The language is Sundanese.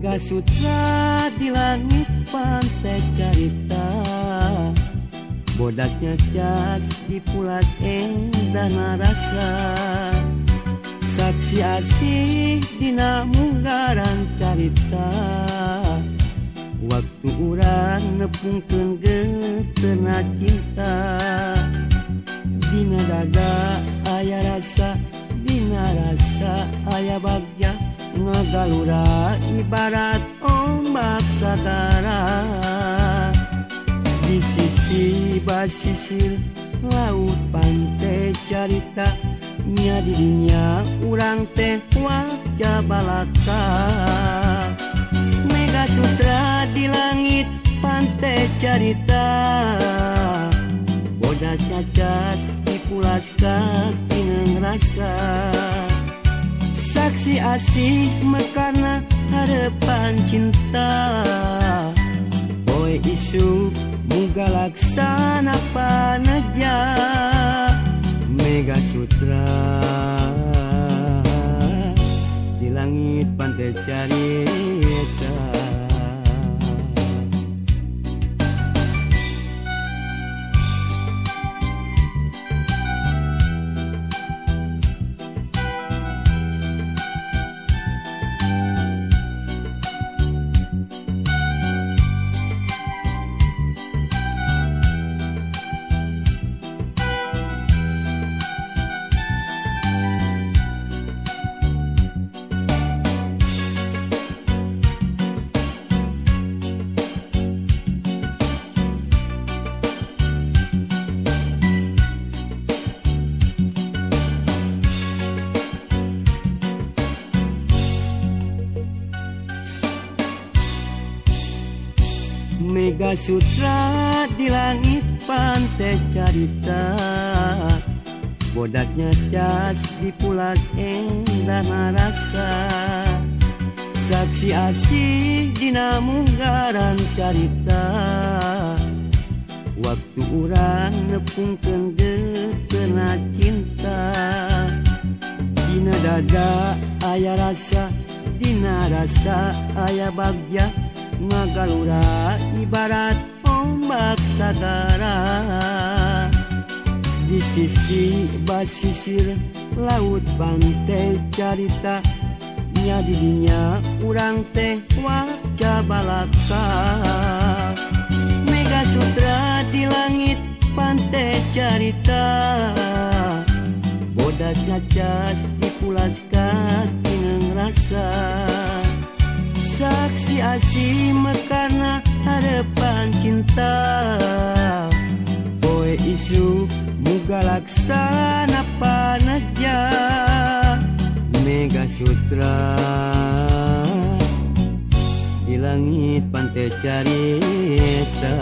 Mega Sutra di langit pantai carita. Bodaknya cas di pulas endah narasa. Saksi asih dina munggaran carita. Waktu urang nepungkeun getena cinta. Dina dada aya rasa Dina rasa aya bagja ngagalura ibarat ombak sagara di sisi basisir laut pantai carita. Nya dirinya urang teh wajah balaka. Mega Sutra di langit pantai carita. Boda cacas di pulas kaki ngerasa saksi asih mekana harapan cinta. Boy isu muga laksana panaja Mega Sutra. Di langit pantai carita Mega Sutra di langit pantai carita. Bodaknya cas di pulas endah rasa Saksi asih dina munggaran carita. Waktu urang nepungkeun geutena cinta. Dina dada aya rasa Dina rasa aya bagja. ngagalura ibarat ombak sagara di sisi basisir laut Bante caritanya dirinya urang teh waca balaka. Mega Sutra di langit pantai carita bodas ngacas dipulas katineng rasa. saksi asim karena hadapan cinta. Poe isu muga laksana panaja Mega Sutra. Di langit pantai carita.